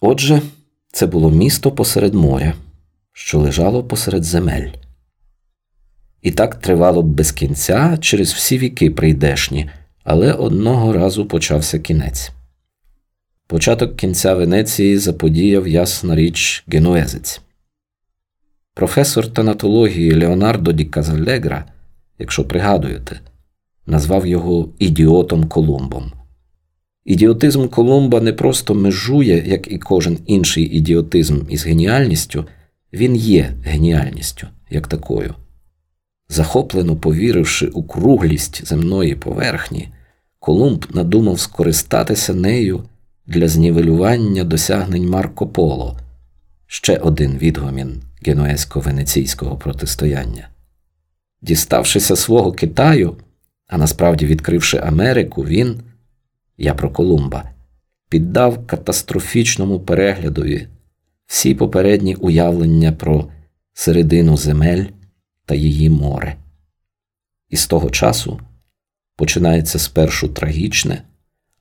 Отже, це було місто посеред моря, що лежало посеред земель. І так тривало б без кінця через всі віки прийдешні, але одного разу почався кінець. Початок кінця Венеції заподіяв ясна річ генуезець. Професор танатології Леонардо Ді Казалегра, якщо пригадуєте, назвав його ідіотом Колумбом. Ідіотизм Колумба не просто межує, як і кожен інший ідіотизм із геніальністю, він є геніальністю як такою. Захоплено повіривши у круглість земної поверхні, Колумб надумав скористатися нею для знівелювання досягнень Марко Поло, ще один відгомін генуезько-венеційського протистояння. Діставшися свого Китаю, а насправді відкривши Америку, він, я про Колумба, піддав катастрофічному переглядові всі попередні уявлення про середину земель та її море. І з того часу починається спершу трагічне,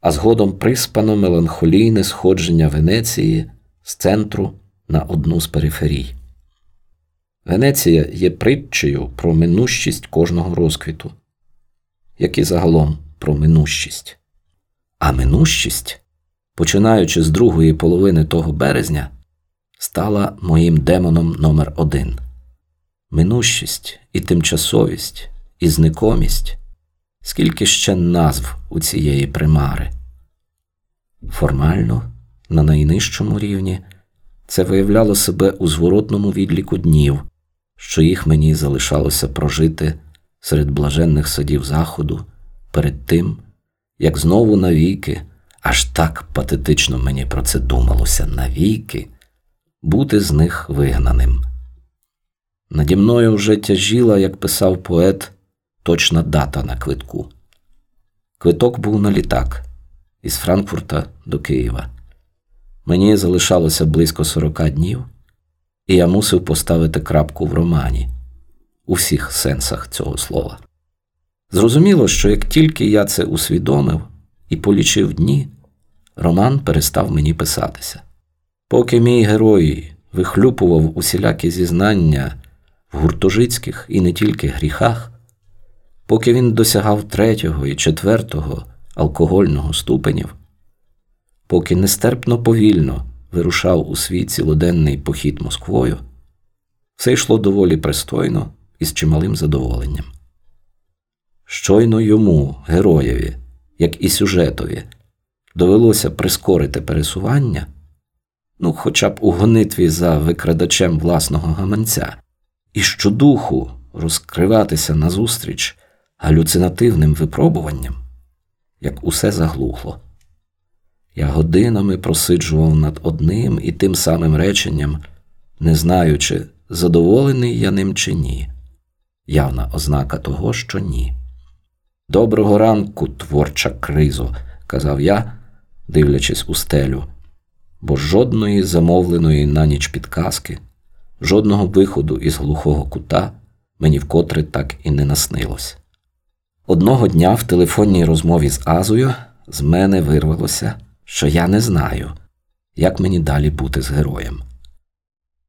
а згодом приспано меланхолійне сходження Венеції з центру на одну з периферій. Венеція є притчею про минущість кожного розквіту, як і загалом про минущість. А минущість, починаючи з другої половини того березня, стала моїм демоном номер один. Минущість і тимчасовість, і зникомість, скільки ще назв у цієї примари. Формально, на найнижчому рівні, це виявляло себе у зворотному відліку днів, що їх мені залишалося прожити серед блаженних садів заходу перед тим, як знову навіки, аж так патетично мені про це думалося навіки, бути з них вигнаним. Наді мною вже тяжіла, як писав поет, точна дата на квитку. Квиток був на літак із Франкфурта до Києва. Мені залишалося близько сорока днів, і я мусив поставити крапку в романі у всіх сенсах цього слова. Зрозуміло, що як тільки я це усвідомив і полічив дні, роман перестав мені писатися. Поки мій герой вихлюпував усілякі зізнання в гуртожицьких і не тільки гріхах, поки він досягав третього і четвертого алкогольного ступенів, поки нестерпно повільно вирушав у свій цілоденний похід Москвою, все йшло доволі пристойно і з чималим задоволенням. Щойно йому, героєві, як і сюжетові, довелося прискорити пересування, ну, хоча б у гонитві за викрадачем власного гаманця, і щодуху розкриватися назустріч галюцинативним випробуванням, як усе заглухло. Я годинами просиджував над одним і тим самим реченням, не знаючи, задоволений я ним чи ні, явна ознака того, що ні. Доброго ранку, творча кризо, казав я, дивлячись у стелю, бо жодної замовленої на ніч підказки, жодного виходу із глухого кута мені вкотре так і не наснилось. Одного дня в телефонній розмові з Азою з мене вирвалося, що я не знаю, як мені далі бути з героєм.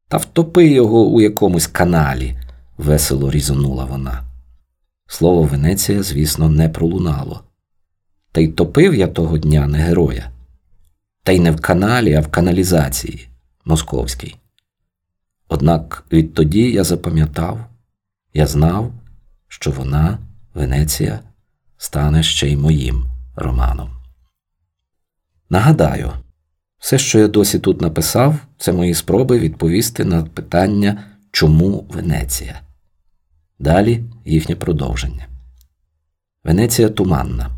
Та втопи його у якомусь каналі, весело різонула вона. Слово Венеція, звісно, не пролунало. Та й топив я того дня не героя. Та й не в каналі, а в каналізації московській. Однак відтоді я запам'ятав, я знав, що вона, Венеція, стане ще й моїм романом. Нагадаю, все, що я досі тут написав, це мої спроби відповісти на питання, чому Венеція. Далі їхнє продовження. Венеція туманна.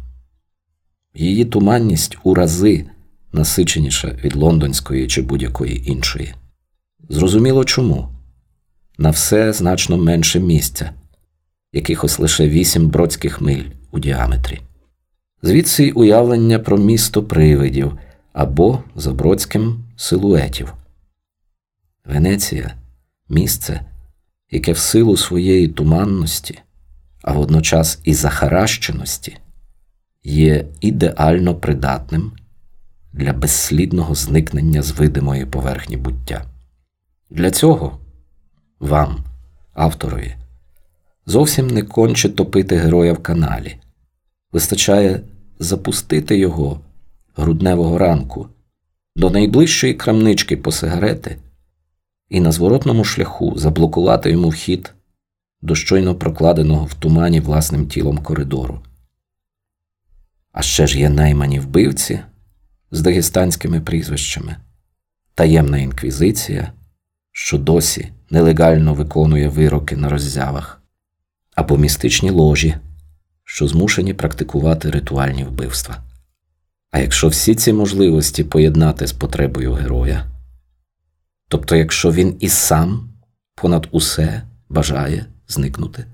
Її туманність у рази насиченіша від лондонської чи будь-якої іншої. Зрозуміло чому. На все значно менше місця, якихось лише вісім бродських миль у діаметрі. Звідси й уявлення про місто привидів або за бродським силуетів. Венеція місце, яке в силу своєї туманності, а водночас і захаращеності, є ідеально придатним для безслідного зникнення з видимої поверхні буття. Для цього вам, авторові, зовсім не конче топити героя в каналі. Вистачає запустити його грудневого ранку до найближчої крамнички по сигарети і на зворотному шляху заблокувати йому вхід до щойно прокладеного в тумані власним тілом коридору. А ще ж є наймані вбивці з дагестанськими прізвищами, таємна інквізиція, що досі нелегально виконує вироки на роззявах, або містичні ложі, що змушені практикувати ритуальні вбивства. А якщо всі ці можливості поєднати з потребою героя, тобто якщо він і сам понад усе бажає зникнути.